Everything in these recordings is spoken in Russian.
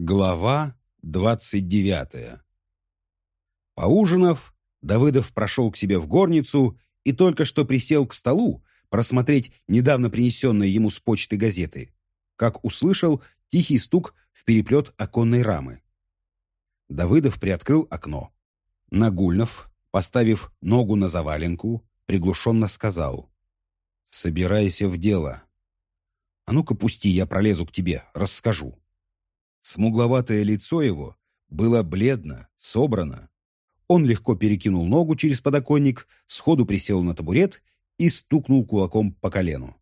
Глава двадцать девятая Поужинав, Давыдов прошел к себе в горницу и только что присел к столу просмотреть недавно принесенные ему с почты газеты, как услышал тихий стук в переплет оконной рамы. Давыдов приоткрыл окно. Нагульнов, поставив ногу на заваленку, приглушенно сказал «Собирайся в дело. А ну-ка пусти, я пролезу к тебе, расскажу». Смугловатое лицо его было бледно, собрано. Он легко перекинул ногу через подоконник, сходу присел на табурет и стукнул кулаком по колену.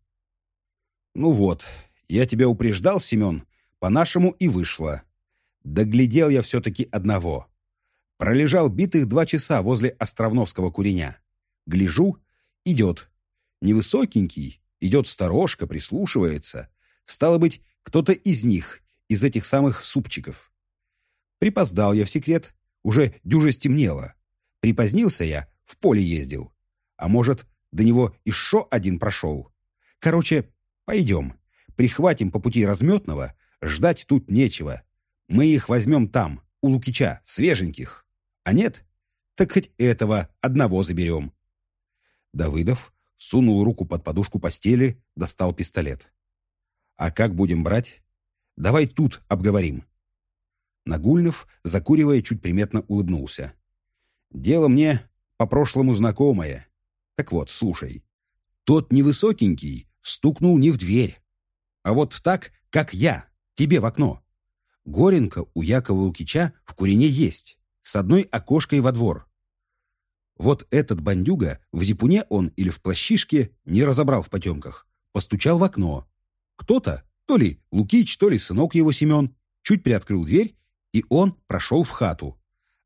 «Ну вот, я тебя упреждал, Семен, по-нашему и вышло. Доглядел я все-таки одного. Пролежал битых два часа возле Островновского куреня. Гляжу, идет. Невысокенький, идет сторожка, прислушивается. Стало быть, кто-то из них, из этих самых супчиков. Припоздал я в секрет, уже дюже стемнело. Припозднился я, в поле ездил. А может, до него еще один прошел. Короче, пойдем. Прихватим по пути разметного, ждать тут нечего. Мы их возьмем там, у Лукича, свеженьких. А нет, так хоть этого одного заберем. Давыдов сунул руку под подушку постели, достал пистолет. «А как будем брать?» Давай тут обговорим». Нагульнов, закуривая, чуть приметно улыбнулся. «Дело мне по-прошлому знакомое. Так вот, слушай. Тот невысокенький стукнул не в дверь, а вот так, как я, тебе в окно. Горенко у Якова Лукича в Курине есть, с одной окошкой во двор. Вот этот бандюга, в зипуне он или в плащишке, не разобрал в потемках, постучал в окно. Кто-то, то ли Лукич, то ли сынок его Семен чуть приоткрыл дверь, и он прошел в хату.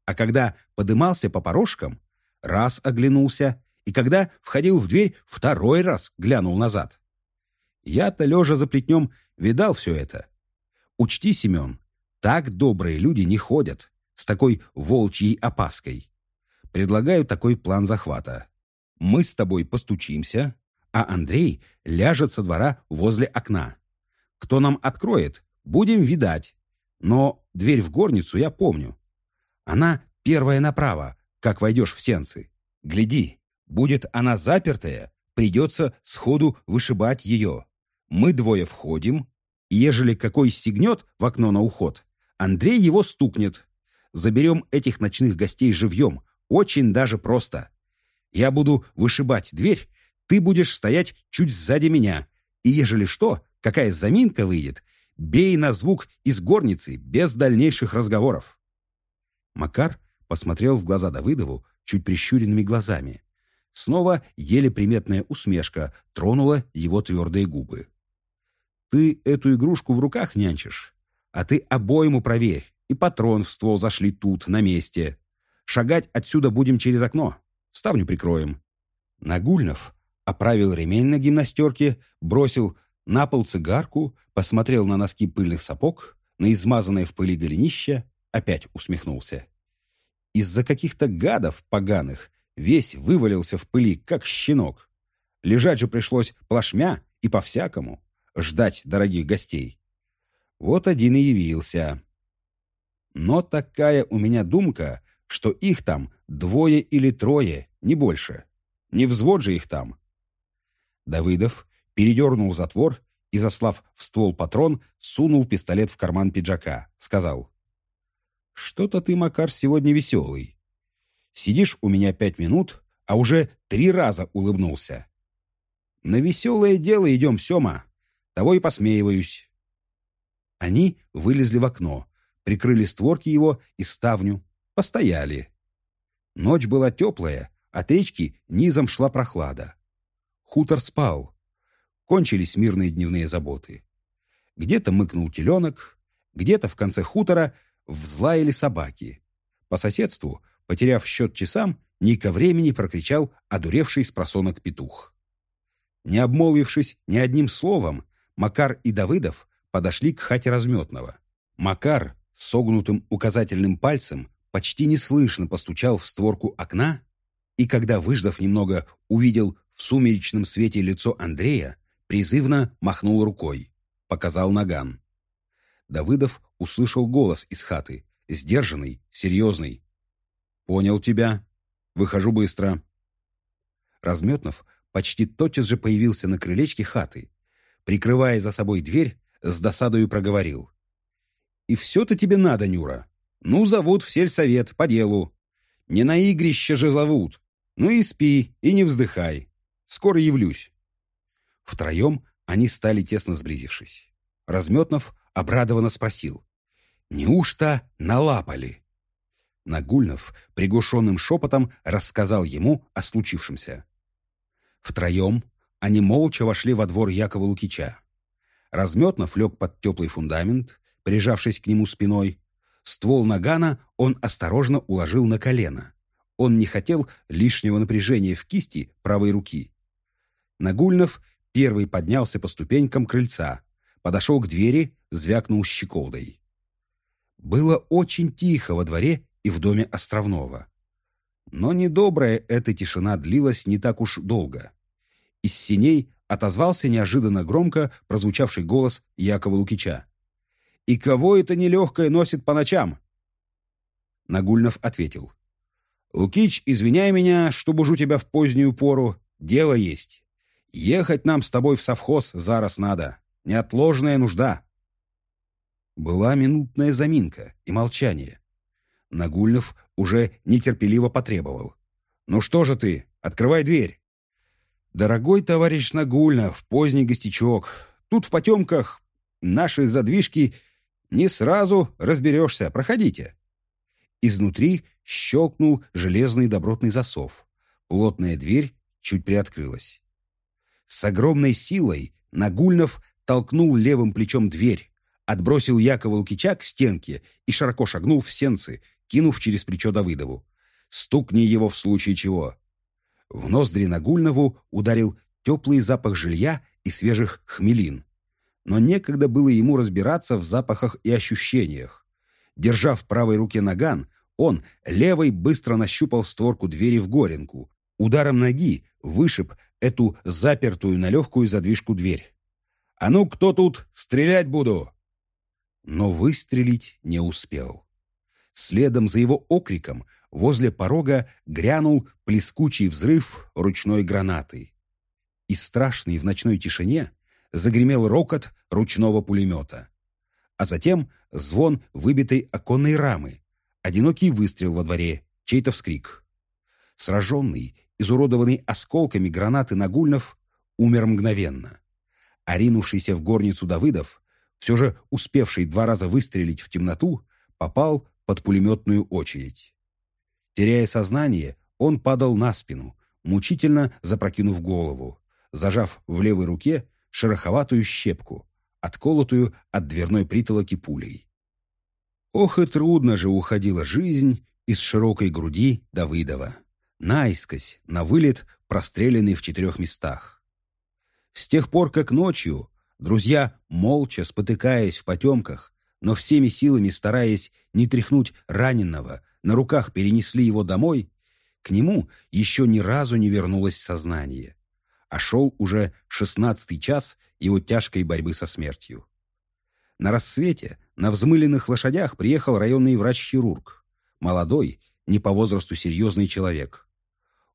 А когда подымался по порожкам, раз оглянулся, и когда входил в дверь, второй раз глянул назад. Я-то, лежа за плетнем, видал все это. Учти, Семен, так добрые люди не ходят, с такой волчьей опаской. Предлагаю такой план захвата. Мы с тобой постучимся, а Андрей ляжет со двора возле окна. Кто нам откроет, будем видать. Но дверь в горницу я помню. Она первая направо, как войдешь в сенцы. Гляди, будет она запертая, придется сходу вышибать ее. Мы двое входим, и ежели какой стегнет в окно на уход, Андрей его стукнет. Заберем этих ночных гостей живьем, очень даже просто. Я буду вышибать дверь, ты будешь стоять чуть сзади меня, и ежели что, какая заминка выйдет, бей на звук из горницы без дальнейших разговоров. Макар посмотрел в глаза Давыдову чуть прищуренными глазами. Снова еле приметная усмешка тронула его твердые губы. «Ты эту игрушку в руках нянчишь, а ты обойму проверь, и патрон в ствол зашли тут, на месте. Шагать отсюда будем через окно, ставню прикроем». Нагульнов оправил ремень на гимнастерке, бросил на пол цигарку, посмотрел на носки пыльных сапог, на измазанное в пыли голенище, опять усмехнулся. Из-за каких-то гадов поганых весь вывалился в пыли, как щенок. Лежать же пришлось плашмя и по-всякому, ждать дорогих гостей. Вот один и явился. Но такая у меня думка, что их там двое или трое, не больше. Не взвод же их там. Давыдов передернул затвор и, заслав в ствол патрон, сунул пистолет в карман пиджака. Сказал, «Что-то ты, Макар, сегодня веселый. Сидишь у меня пять минут, а уже три раза улыбнулся. На веселое дело идем, Сема. Того и посмеиваюсь». Они вылезли в окно, прикрыли створки его и ставню, постояли. Ночь была теплая, от речки низом шла прохлада. Хутор спал, кончились мирные дневные заботы. Где-то мыкнул теленок, где-то в конце хутора взлаяли собаки. По соседству, потеряв счет часам, не ко времени прокричал одуревший с просонок петух. Не обмолвившись ни одним словом, Макар и Давыдов подошли к хате разметного. Макар согнутым указательным пальцем почти неслышно постучал в створку окна, и когда, выждав немного, увидел в сумеречном свете лицо Андрея, Призывно махнул рукой. Показал наган. Давыдов услышал голос из хаты, сдержанный, серьезный. «Понял тебя. Выхожу быстро». Разметнов почти тотчас же появился на крылечке хаты. Прикрывая за собой дверь, с досадою проговорил. «И все-то тебе надо, Нюра. Ну, зовут в сельсовет, по делу. Не на игрище же зовут. Ну и спи, и не вздыхай. Скоро явлюсь». Втроем они стали тесно сблизившись. Разметнов обрадованно спросил. «Неужто налапали?» Нагульнов приглушенным шепотом рассказал ему о случившемся. Втроем они молча вошли во двор Якова Лукича. Разметнов лег под теплый фундамент, прижавшись к нему спиной. Ствол нагана он осторожно уложил на колено. Он не хотел лишнего напряжения в кисти правой руки. Нагульнов первый поднялся по ступенькам крыльца, подошел к двери, звякнул щеколдой. Было очень тихо во дворе и в доме Островного. Но недобрая эта тишина длилась не так уж долго. Из синей отозвался неожиданно громко прозвучавший голос Якова Лукича. «И кого это нелегкое носит по ночам?» Нагульнов ответил. «Лукич, извиняй меня, что бужу тебя в позднюю пору. Дело есть. Ехать нам с тобой в совхоз зараз надо. Неотложная нужда». Была минутная заминка и молчание. Нагульнов уже нетерпеливо потребовал. «Ну что же ты? Открывай дверь!» «Дорогой товарищ Нагульнов, поздний гостячок, тут в потемках наши задвижки не сразу разберешься. Проходите!» Изнутри щелкнул железный добротный засов. Плотная дверь чуть приоткрылась. С огромной силой Нагульнов толкнул левым плечом дверь, отбросил Якова Лукича к стенке и широко шагнул в сенцы, кинув через плечо Давыдову. «Стукни его в случае чего!» В ноздри Нагульнову ударил теплый запах жилья и свежих хмелин. Но некогда было ему разбираться в запахах и ощущениях. Держа в правой руке наган, он левой быстро нащупал створку двери в горенку. Ударом ноги вышиб эту запертую на легкую задвижку дверь. «А ну, кто тут? Стрелять буду!» Но выстрелить не успел. Следом за его окриком возле порога грянул плескучий взрыв ручной гранаты. И страшный в ночной тишине загремел рокот ручного пулемета. А затем звон выбитой оконной рамы, одинокий выстрел во дворе, чей-то вскрик. Сраженный, изуродованный осколками гранаты Нагульнов, умер мгновенно. А ринувшийся в горницу Давыдов, все же успевший два раза выстрелить в темноту, попал под пулеметную очередь. Теряя сознание, он падал на спину, мучительно запрокинув голову, зажав в левой руке шероховатую щепку, отколотую от дверной притолоки пулей. Ох и трудно же уходила жизнь из широкой груди Давыдова. Наискось, на вылет, простреленный в четырех местах. С тех пор, как ночью друзья, молча спотыкаясь в потемках, но всеми силами стараясь не тряхнуть раненого, на руках перенесли его домой, к нему еще ни разу не вернулось сознание, а шел уже шестнадцатый час его тяжкой борьбы со смертью. На рассвете на взмыленных лошадях приехал районный врач-хирург, молодой, не по возрасту серьезный человек.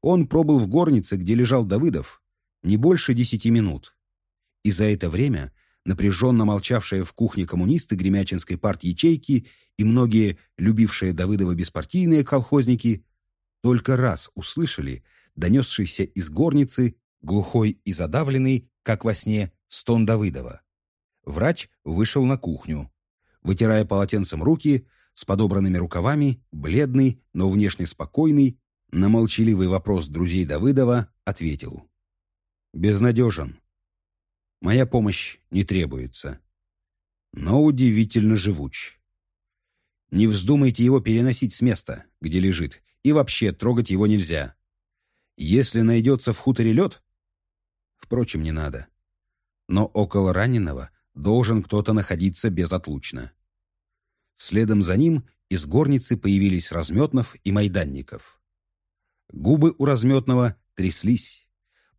Он пробыл в горнице, где лежал Давыдов, не больше десяти минут. И за это время напряженно молчавшие в кухне коммунисты Гремячинской партии ячейки и многие любившие Давыдова беспартийные колхозники только раз услышали донесшийся из горницы глухой и задавленный, как во сне, стон Давыдова. Врач вышел на кухню. Вытирая полотенцем руки, с подобранными рукавами, бледный, но внешне спокойный, на молчаливый вопрос друзей Давыдова ответил. «Безнадежен. Моя помощь не требуется. Но удивительно живуч. Не вздумайте его переносить с места, где лежит, и вообще трогать его нельзя. Если найдется в хуторе лед, впрочем, не надо. Но около раненого должен кто-то находиться безотлучно. Следом за ним из горницы появились Разметнов и Майданников. Губы у Разметного тряслись.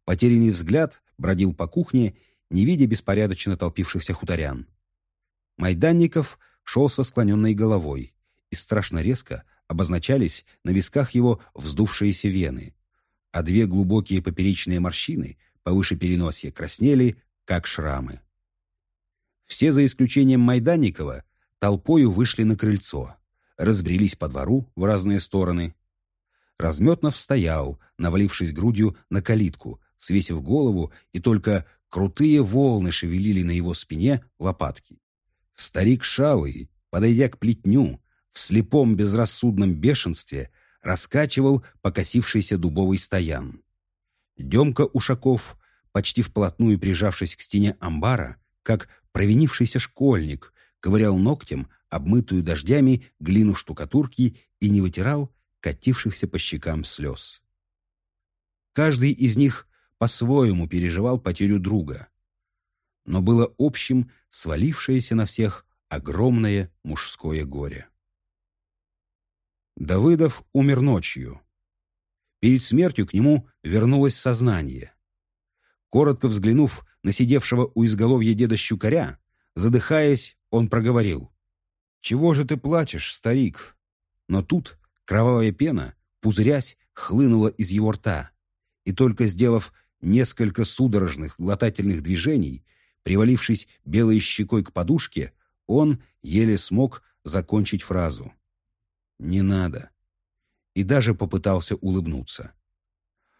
Потерянный взгляд бродил по кухне не видя беспорядочно толпившихся хуторян. Майданников шел со склоненной головой, и страшно резко обозначались на висках его вздувшиеся вены, а две глубокие поперечные морщины повыше переносья краснели, как шрамы. Все, за исключением Майданникова, толпою вышли на крыльцо, разбрелись по двору в разные стороны. Разметнов стоял, навалившись грудью на калитку, свесив голову, и только крутые волны шевелили на его спине лопатки. Старик Шалый, подойдя к плетню, в слепом безрассудном бешенстве раскачивал покосившийся дубовый стоян. Демка Ушаков, почти вплотную прижавшись к стене амбара, как провинившийся школьник, ковырял ногтем обмытую дождями глину штукатурки и не вытирал катившихся по щекам слез. Каждый из них по-своему переживал потерю друга. Но было общим свалившееся на всех огромное мужское горе. Давыдов умер ночью. Перед смертью к нему вернулось сознание. Коротко взглянув на сидевшего у изголовья деда Щукаря, задыхаясь, он проговорил. «Чего же ты плачешь, старик?» Но тут кровавая пена, пузырясь, хлынула из его рта, и только сделав несколько судорожных глотательных движений, привалившись белой щекой к подушке, он еле смог закончить фразу. «Не надо». И даже попытался улыбнуться.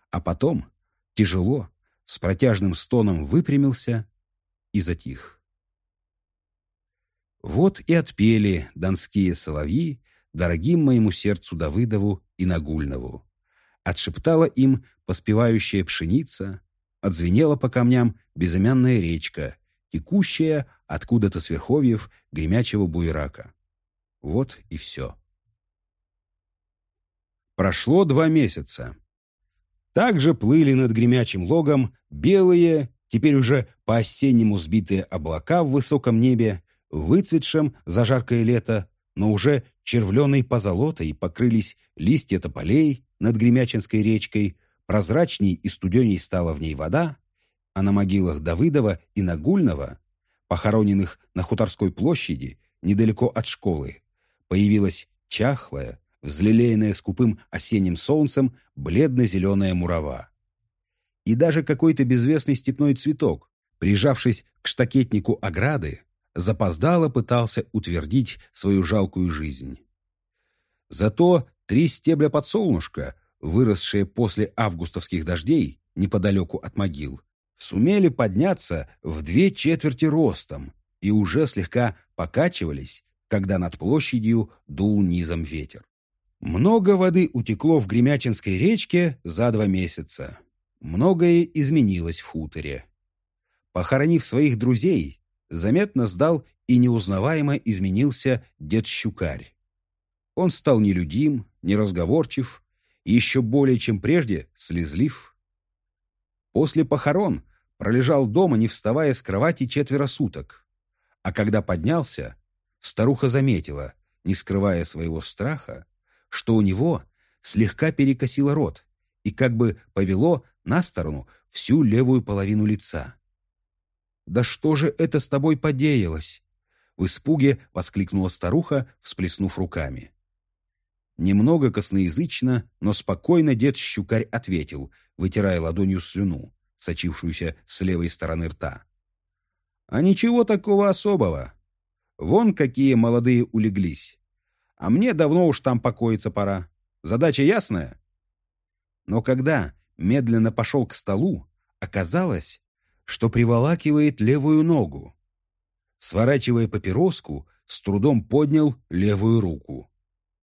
А потом, тяжело, с протяжным стоном выпрямился и затих. Вот и отпели донские соловьи дорогим моему сердцу Давыдову и Нагульнову. Отшептала им поспевающая пшеница, отзвенела по камням безымянная речка, текущая откуда-то с верховьев гремячего буерака. Вот и все. Прошло два месяца. Также плыли над гремячим логом белые, теперь уже по-осеннему сбитые облака в высоком небе, выцветшем за жаркое лето, но уже червленой позолотой покрылись листья тополей над Гремячинской речкой, прозрачней и студеней стала в ней вода, а на могилах Давыдова и Нагульного, похороненных на Хуторской площади, недалеко от школы, появилась чахлая, взлелеянная скупым осенним солнцем бледно-зеленая мурава. И даже какой-то безвестный степной цветок, прижавшись к штакетнику ограды, запоздало пытался утвердить свою жалкую жизнь. Зато три стебля подсолнушка, выросшие после августовских дождей неподалеку от могил, сумели подняться в две четверти ростом и уже слегка покачивались, когда над площадью дул низом ветер. Много воды утекло в Гремячинской речке за два месяца. Многое изменилось в хуторе. Похоронив своих друзей, заметно сдал и неузнаваемо изменился дед Щукарь. Он стал нелюдим, неразговорчив, и еще более чем прежде слезлив. После похорон пролежал дома, не вставая с кровати четверо суток. А когда поднялся, старуха заметила, не скрывая своего страха, что у него слегка перекосило рот и как бы повело на сторону всю левую половину лица. «Да что же это с тобой подеялось?» В испуге воскликнула старуха, всплеснув руками. Немного косноязычно, но спокойно дед Щукарь ответил, вытирая ладонью слюну, сочившуюся с левой стороны рта. «А ничего такого особого. Вон какие молодые улеглись. А мне давно уж там покоиться пора. Задача ясная?» Но когда медленно пошел к столу, оказалось, что приволакивает левую ногу. Сворачивая папироску, с трудом поднял левую руку.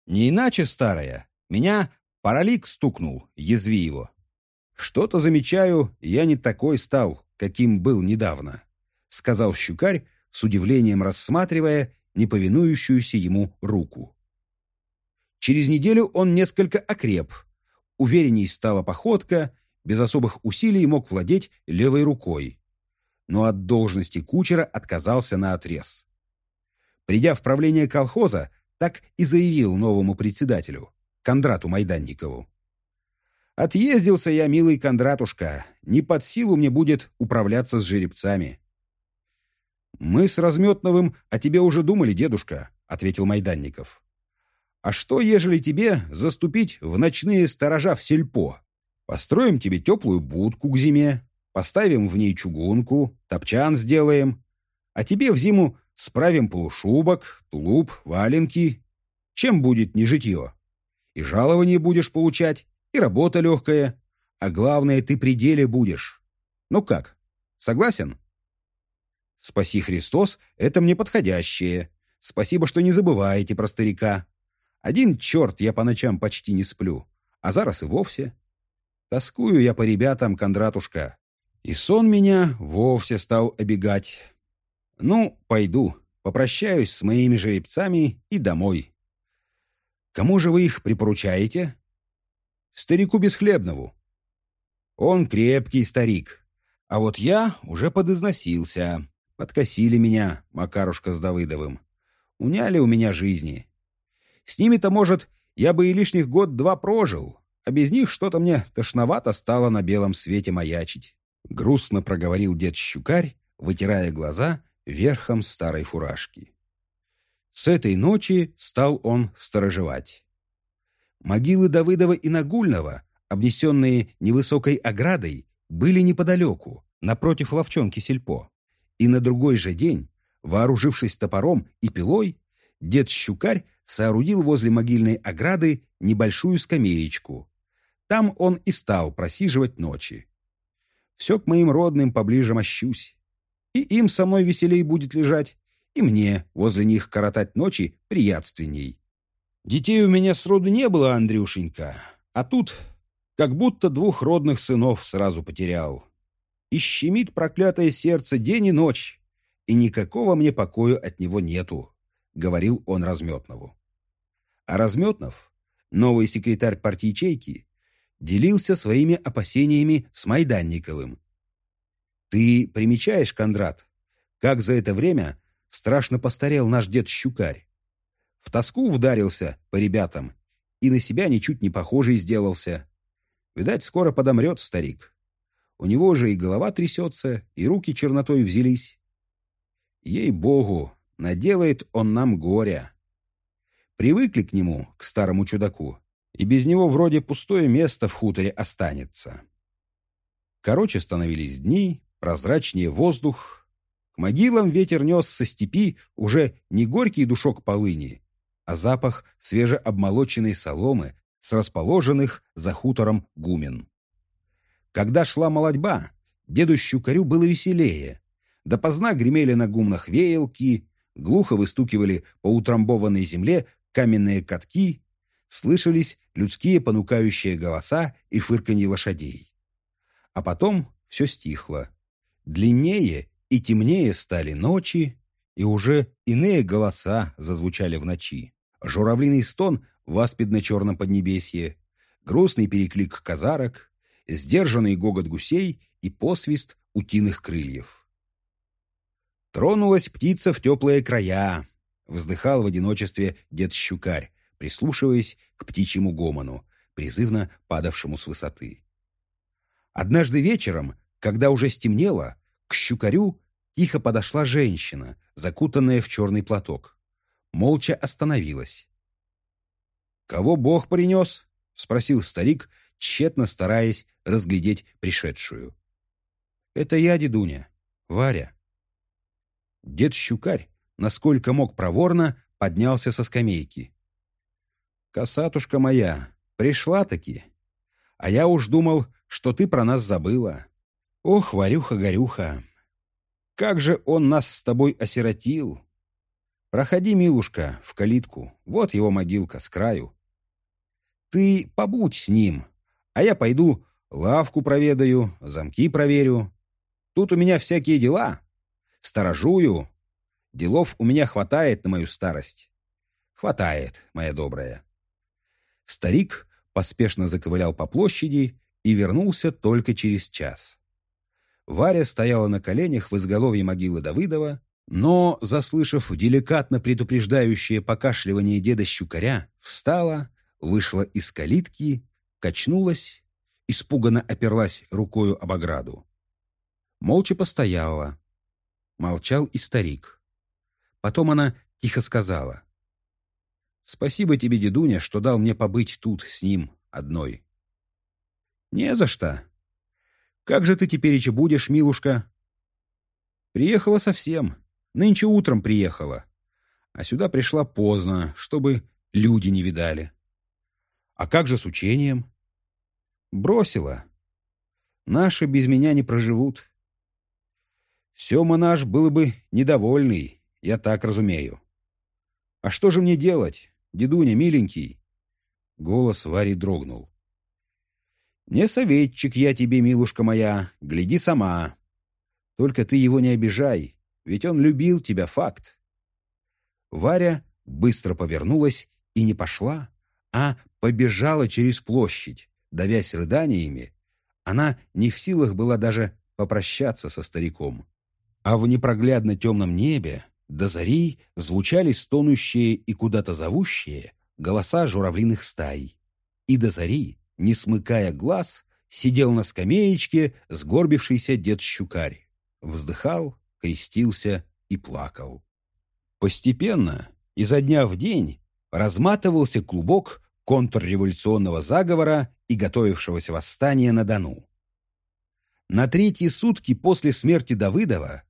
«Не иначе, старая, меня паралик стукнул, язви его. Что-то замечаю, я не такой стал, каким был недавно», сказал щукарь, с удивлением рассматривая неповинующуюся ему руку. Через неделю он несколько окреп, уверенней стала походка, без особых усилий мог владеть левой рукой, но от должности кучера отказался на отрез. Придя в правление колхоза, так и заявил новому председателю, Кондрату Майданникову. «Отъездился я, милый Кондратушка, не под силу мне будет управляться с жеребцами». «Мы с Разметновым о тебе уже думали, дедушка», — ответил Майданников. «А что, ежели тебе заступить в ночные сторожа в сельпо? Построим тебе теплую будку к зиме, поставим в ней чугунку, топчан сделаем, а тебе в зиму справим полушубок, тулуп, валенки. Чем будет не житье? И жалование будешь получать, и работа легкая, а главное, ты при деле будешь. Ну как, согласен?» «Спаси Христос, это мне подходящее. Спасибо, что не забываете про старика. Один черт, я по ночам почти не сплю, а зараз и вовсе. Тоскую я по ребятам, Кондратушка, и сон меня вовсе стал обегать. Ну, пойду, попрощаюсь с моими жеребцами и домой. Кому же вы их припоручаете? Старику Бесхлебнову. Он крепкий старик, а вот я уже подизносился. Подкосили меня Макарушка с Давыдовым. Уняли у меня жизни. С ними-то, может, я бы и лишних год-два прожил, а без них что-то мне тошновато стало на белом свете маячить. Грустно проговорил дед Щукарь, вытирая глаза верхом старой фуражки. С этой ночи стал он сторожевать. Могилы Давыдова и Нагульного, обнесенные невысокой оградой, были неподалеку, напротив ловчонки сельпо. И на другой же день, вооружившись топором и пилой, дед Щукарь соорудил возле могильной ограды небольшую скамеечку. Там он и стал просиживать ночи. Все к моим родным поближе мощусь. И им со мной веселей будет лежать, и мне возле них коротать ночи приятственней. Детей у меня сроду не было, Андрюшенька, а тут как будто двух родных сынов сразу потерял и щемит проклятое сердце день и ночь, и никакого мне покоя от него нету», — говорил он Разметнову. А Разметнов, новый секретарь партии ячейки, делился своими опасениями с Майданниковым. «Ты примечаешь, Кондрат, как за это время страшно постарел наш дед Щукарь? В тоску вдарился по ребятам и на себя ничуть не похожий сделался. Видать, скоро подомрет старик». У него же и голова трясется, и руки чернотой взялись. Ей-богу, наделает он нам горя. Привыкли к нему, к старому чудаку, и без него вроде пустое место в хуторе останется. Короче становились дни, прозрачнее воздух. К могилам ветер нес со степи уже не горький душок полыни, а запах свежеобмолоченной соломы с расположенных за хутором гумен. Когда шла молодьба, деду Щукарю было веселее. Допоздна гремели на гумнах веялки, глухо выстукивали по утрамбованной земле каменные катки, слышались людские понукающие голоса и фырканье лошадей. А потом все стихло. Длиннее и темнее стали ночи, и уже иные голоса зазвучали в ночи. Журавлиный стон в аспидно-черном поднебесье, грустный переклик казарок, сдержанный гогот гусей и посвист утиных крыльев. Тронулась птица в теплые края, вздыхал в одиночестве дед Щукарь, прислушиваясь к птичьему гомону, призывно падавшему с высоты. Однажды вечером, когда уже стемнело, к Щукарю тихо подошла женщина, закутанная в черный платок. Молча остановилась. «Кого Бог принес?» — спросил старик, тщетно стараясь разглядеть пришедшую. «Это я, дедуня, Варя». Дед Щукарь, насколько мог проворно, поднялся со скамейки. «Косатушка моя, пришла-таки. А я уж думал, что ты про нас забыла. Ох, Варюха-горюха, как же он нас с тобой осиротил. Проходи, милушка, в калитку, вот его могилка с краю. Ты побудь с ним, а я пойду лавку проведаю, замки проверю. Тут у меня всякие дела. Сторожую. Делов у меня хватает на мою старость. Хватает, моя добрая. Старик поспешно заковылял по площади и вернулся только через час. Варя стояла на коленях в изголовье могилы Давыдова, но, заслышав деликатно предупреждающее покашливание деда Щукаря, встала, вышла из калитки качнулась, испуганно оперлась рукою об ограду. Молча постояла. Молчал и старик. Потом она тихо сказала. «Спасибо тебе, дедуня, что дал мне побыть тут с ним одной». «Не за что. Как же ты теперь еще будешь, милушка?» «Приехала совсем. Нынче утром приехала. А сюда пришла поздно, чтобы люди не видали». «А как же с учением?» «Бросила. Наши без меня не проживут». «Сема наш был бы недовольный, я так разумею. А что же мне делать, дедуня, миленький?» Голос Вари дрогнул. «Не советчик я тебе, милушка моя, гляди сама. Только ты его не обижай, ведь он любил тебя, факт». Варя быстро повернулась и не пошла, а побежала через площадь, давясь рыданиями. Она не в силах была даже попрощаться со стариком. А в непроглядно темном небе до зари звучали стонущие и куда-то зовущие голоса журавлиных стай. И до зари, не смыкая глаз, сидел на скамеечке сгорбившийся дед Щукарь. Вздыхал, крестился и плакал. Постепенно, изо дня в день, разматывался клубок контрреволюционного заговора и готовившегося восстания на Дону. На третьи сутки после смерти Давыдова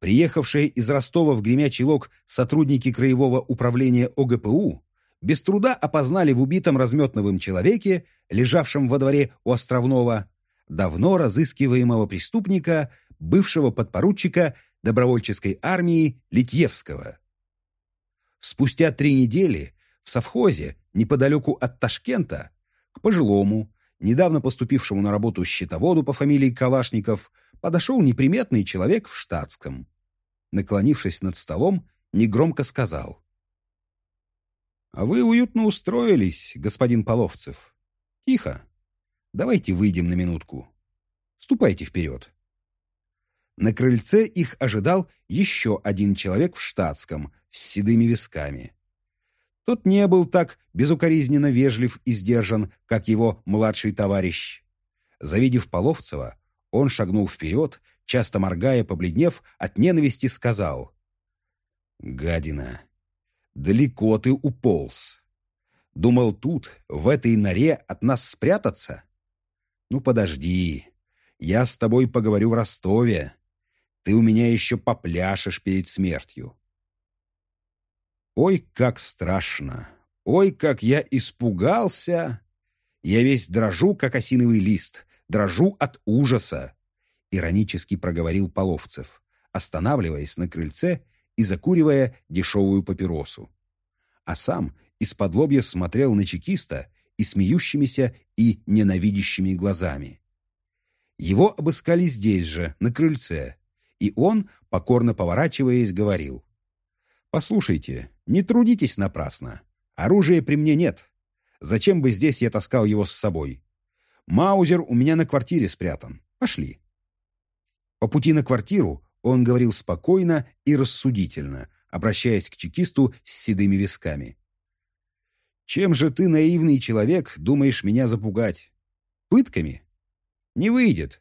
Приехавшие из Ростова в Гремячий Лог сотрудники Краевого управления ОГПУ без труда опознали в убитом разметновым человеке, лежавшем во дворе у Островного, давно разыскиваемого преступника, бывшего подпоручика добровольческой армии Литьевского. Спустя три недели в совхозе, неподалеку от Ташкента, к пожилому, недавно поступившему на работу счетоводу по фамилии Калашников, подошел неприметный человек в штатском. Наклонившись над столом, негромко сказал. «А вы уютно устроились, господин Половцев. Тихо. Давайте выйдем на минутку. Ступайте вперед». На крыльце их ожидал еще один человек в штатском с седыми висками. Тот не был так безукоризненно вежлив и сдержан, как его младший товарищ. Завидев Половцева, он шагнул вперед, часто моргая, побледнев, от ненависти сказал. «Гадина, далеко ты уполз. Думал тут, в этой норе от нас спрятаться? Ну, подожди, я с тобой поговорю в Ростове. Ты у меня еще попляшешь перед смертью». Ой, как страшно! Ой, как я испугался! Я весь дрожу, как осиновый лист, дрожу от ужаса», — иронически проговорил Половцев, останавливаясь на крыльце и закуривая дешевую папиросу. А сам из-под лобья смотрел на чекиста и смеющимися и ненавидящими глазами. Его обыскали здесь же, на крыльце, и он, покорно поворачиваясь, говорил. «Послушайте, не трудитесь напрасно. Оружия при мне нет. Зачем бы здесь я таскал его с собой? Маузер у меня на квартире спрятан. Пошли». По пути на квартиру он говорил спокойно и рассудительно, обращаясь к чекисту с седыми висками. «Чем же ты, наивный человек, думаешь меня запугать? Пытками? Не выйдет.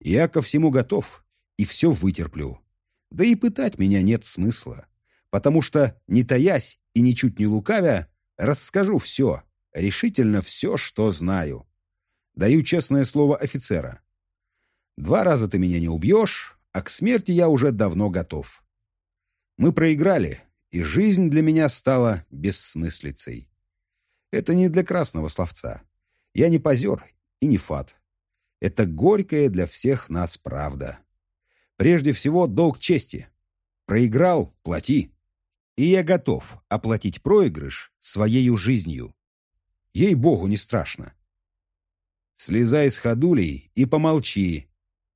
Я ко всему готов и все вытерплю. Да и пытать меня нет смысла, потому что, не таясь и ничуть не лукавя, расскажу все, решительно все, что знаю. Даю честное слово офицера. Два раза ты меня не убьешь, а к смерти я уже давно готов. Мы проиграли, и жизнь для меня стала бессмыслицей. Это не для красного словца. Я не позер и не фат. Это горькая для всех нас правда. Прежде всего, долг чести. Проиграл — плати. И я готов оплатить проигрыш своею жизнью. Ей-богу, не страшно. «Слезай с ходулей и помолчи,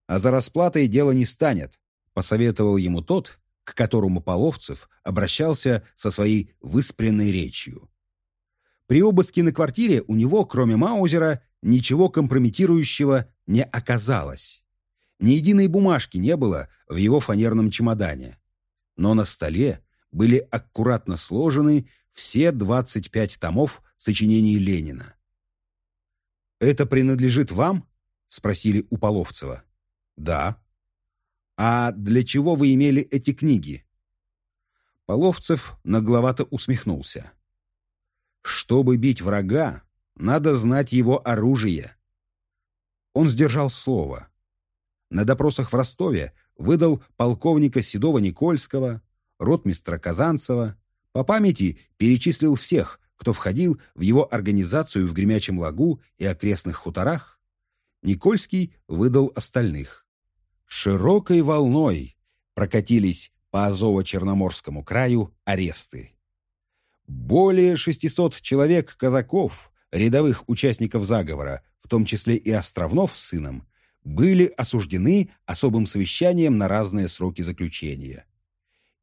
а за расплатой дело не станет», посоветовал ему тот, к которому Половцев обращался со своей выспренной речью. При обыске на квартире у него, кроме Маузера, ничего компрометирующего не оказалось. Ни единой бумажки не было в его фанерном чемодане. Но на столе были аккуратно сложены все 25 томов сочинений Ленина. «Это принадлежит вам?» — спросили у Половцева. «Да». «А для чего вы имели эти книги?» Половцев нагловато усмехнулся. «Чтобы бить врага, надо знать его оружие». Он сдержал слово. На допросах в Ростове выдал полковника Седова-Никольского, ротмистра Казанцева, по памяти перечислил всех, кто входил в его организацию в Гремячем лагу и окрестных хуторах. Никольский выдал остальных. Широкой волной прокатились по Азово-Черноморскому краю аресты. Более 600 человек казаков, рядовых участников заговора, в том числе и Островнов с сыном, были осуждены особым совещанием на разные сроки заключения.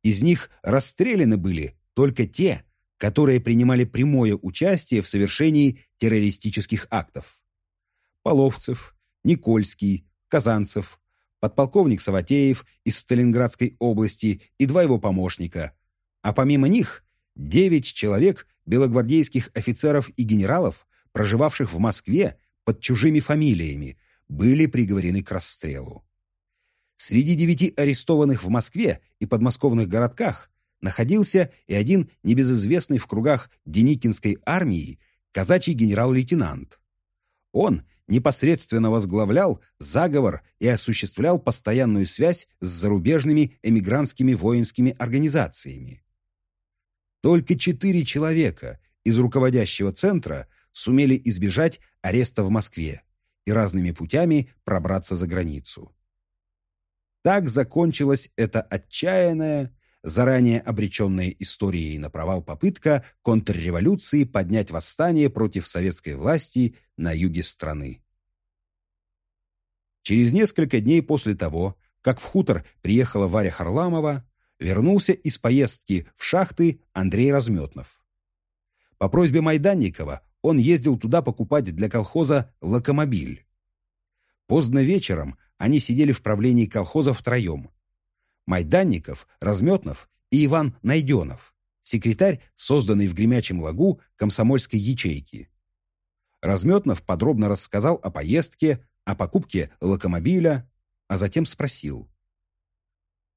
Из них расстреляны были только те, которые принимали прямое участие в совершении террористических актов. Половцев, Никольский, Казанцев, подполковник Саватеев из Сталинградской области и два его помощника, а помимо них девять человек белогвардейских офицеров и генералов, проживавших в Москве под чужими фамилиями, были приговорены к расстрелу. Среди девяти арестованных в Москве и подмосковных городках находился и один небезызвестный в кругах Деникинской армии казачий генерал-лейтенант. Он непосредственно возглавлял заговор и осуществлял постоянную связь с зарубежными эмигрантскими воинскими организациями. Только четыре человека из руководящего центра сумели избежать ареста в Москве и разными путями пробраться за границу. Так закончилась эта отчаянная, заранее обреченная историей на провал попытка контрреволюции поднять восстание против советской власти на юге страны. Через несколько дней после того, как в хутор приехала Варя Харламова, вернулся из поездки в шахты Андрей Разметнов. По просьбе Майданникова он ездил туда покупать для колхоза локомобиль. Поздно вечером они сидели в правлении колхоза втроем. Майданников, Разметнов и Иван Найденов, секретарь, созданный в Гремячем лагу комсомольской ячейки. Разметнов подробно рассказал о поездке, о покупке локомобиля, а затем спросил.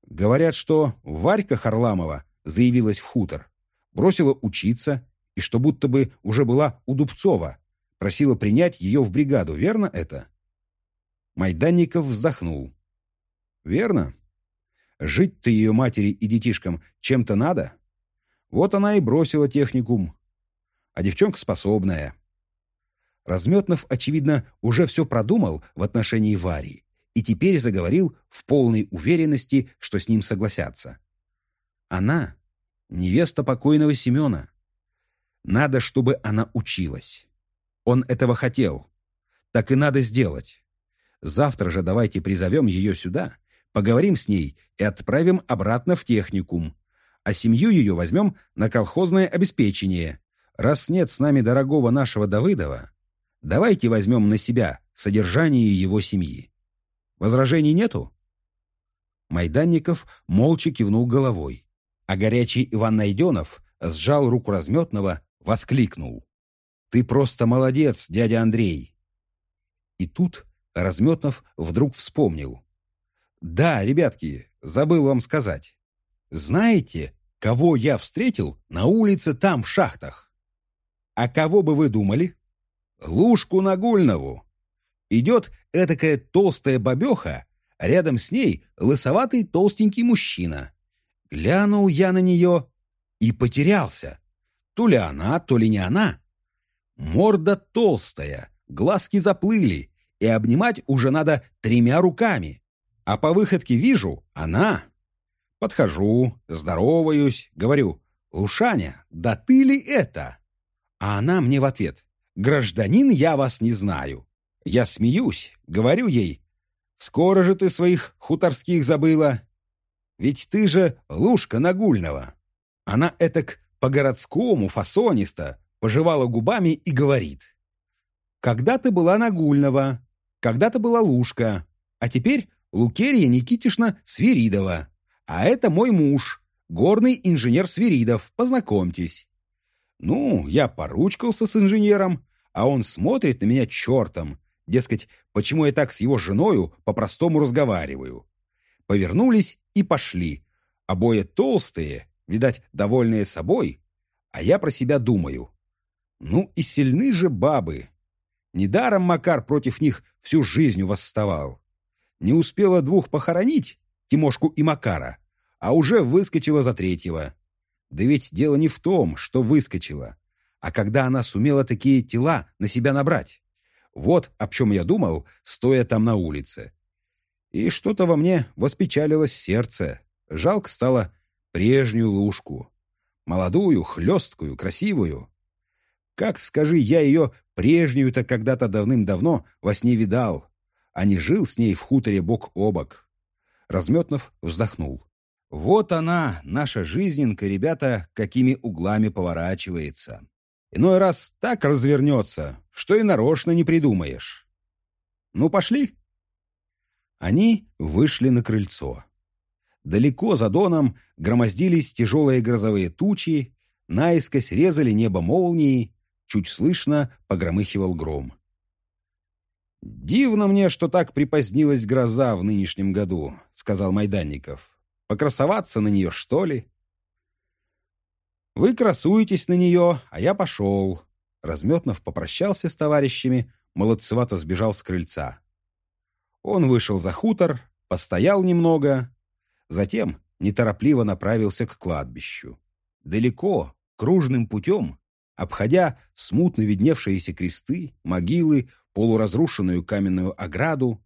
«Говорят, что Варька Харламова заявилась в хутор, бросила учиться и что будто бы уже была у Дубцова, просила принять ее в бригаду, верно это?» Майданников вздохнул. «Верно. Жить-то ее матери и детишкам чем-то надо. Вот она и бросила техникум. А девчонка способная». Разметнов, очевидно, уже все продумал в отношении Вари и теперь заговорил в полной уверенности, что с ним согласятся. Она — невеста покойного Семена. Надо, чтобы она училась. Он этого хотел. Так и надо сделать. Завтра же давайте призовем ее сюда, поговорим с ней и отправим обратно в техникум. А семью ее возьмем на колхозное обеспечение. Раз нет с нами дорогого нашего Давыдова, давайте возьмем на себя содержание его семьи. Возражений нету?» Майданников молча кивнул головой, а горячий Иван Найденов сжал руку разметного воскликнул. «Ты просто молодец, дядя Андрей!» И тут Разметнов вдруг вспомнил. «Да, ребятки, забыл вам сказать. Знаете, кого я встретил на улице там, в шахтах? А кого бы вы думали? Лужку Нагульнову. Идет этакая толстая бабеха, рядом с ней лысоватый толстенький мужчина. Глянул я на нее и потерялся. То ли она, то ли не она. Морда толстая, глазки заплыли, и обнимать уже надо тремя руками. А по выходке вижу — она. Подхожу, здороваюсь, говорю, «Лушаня, да ты ли это?» А она мне в ответ, «Гражданин, я вас не знаю». Я смеюсь, говорю ей, «Скоро же ты своих хуторских забыла. Ведь ты же Лушка Нагульного». Она этак по-городскому, фасониста, пожевала губами и говорит. «Когда-то была Нагульного, когда-то была Лушка, а теперь Лукерия Никитишна Свиридова. А это мой муж, горный инженер Свиридов, познакомьтесь». Ну, я поручкался с инженером, а он смотрит на меня чертом. Дескать, почему я так с его женою по-простому разговариваю. повернулись и пошли. Обои толстые, видать, довольные собой, а я про себя думаю. Ну и сильны же бабы. Недаром Макар против них всю жизнь восставал. Не успела двух похоронить, Тимошку и Макара, а уже выскочила за третьего. Да ведь дело не в том, что выскочила, а когда она сумела такие тела на себя набрать. Вот о чем я думал, стоя там на улице. И что-то во мне воспечалилось сердце. Жалко стало прежнюю лужку. Молодую, хлесткую, красивую. Как, скажи, я ее прежнюю-то когда-то давным-давно во сне видал, а не жил с ней в хуторе бок о бок. Разметнов вздохнул. Вот она, наша жизненка, ребята, какими углами поворачивается. Иной раз так развернется, что и нарочно не придумаешь. Ну, пошли. Они вышли на крыльцо. Далеко за доном громоздились тяжелые грозовые тучи, наискось резали небо молнии, чуть слышно погромыхивал гром. «Дивно мне, что так припозднилась гроза в нынешнем году», — сказал Майданников. «Покрасоваться на нее, что ли?» «Вы красуетесь на нее, а я пошел». Разметнов попрощался с товарищами, молодцевато сбежал с крыльца. Он вышел за хутор, постоял немного, затем неторопливо направился к кладбищу. Далеко, кружным путем, обходя смутно видневшиеся кресты, могилы, полуразрушенную каменную ограду,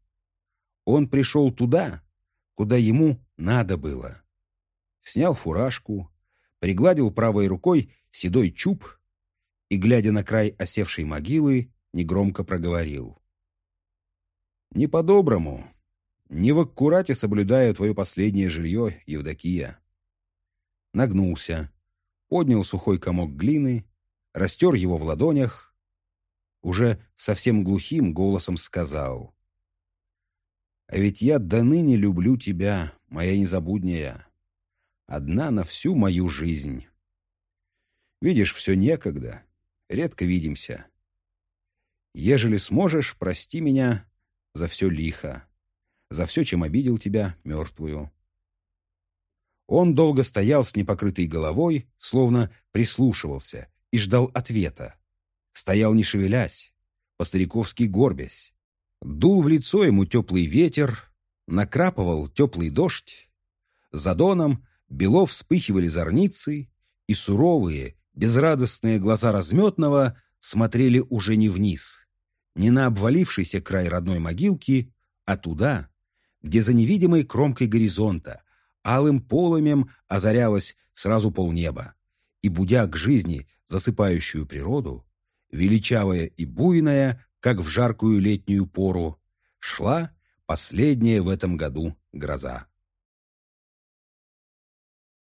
он пришел туда, куда ему надо было. Снял фуражку, пригладил правой рукой седой чуб и, глядя на край осевшей могилы, негромко проговорил. «Не по-доброму, не в аккурате соблюдая твое последнее жилье, Евдокия». Нагнулся, поднял сухой комок глины, растер его в ладонях, уже совсем глухим голосом сказал. «А ведь я до ныне люблю тебя, моя незабудняя, одна на всю мою жизнь. Видишь, все некогда, редко видимся. Ежели сможешь, прости меня за все лихо, за все, чем обидел тебя, мертвую». Он долго стоял с непокрытой головой, словно прислушивался и ждал ответа. Стоял не шевелясь, по-стариковски горбясь. Дул в лицо ему теплый ветер, накрапывал теплый дождь. За доном бело вспыхивали зорницы, и суровые, безрадостные глаза разметного смотрели уже не вниз, не на обвалившийся край родной могилки, а туда, где за невидимой кромкой горизонта алым полымем озарялось сразу полнеба, и, будя к жизни засыпающую природу, величавая и буйная, как в жаркую летнюю пору, шла последняя в этом году гроза.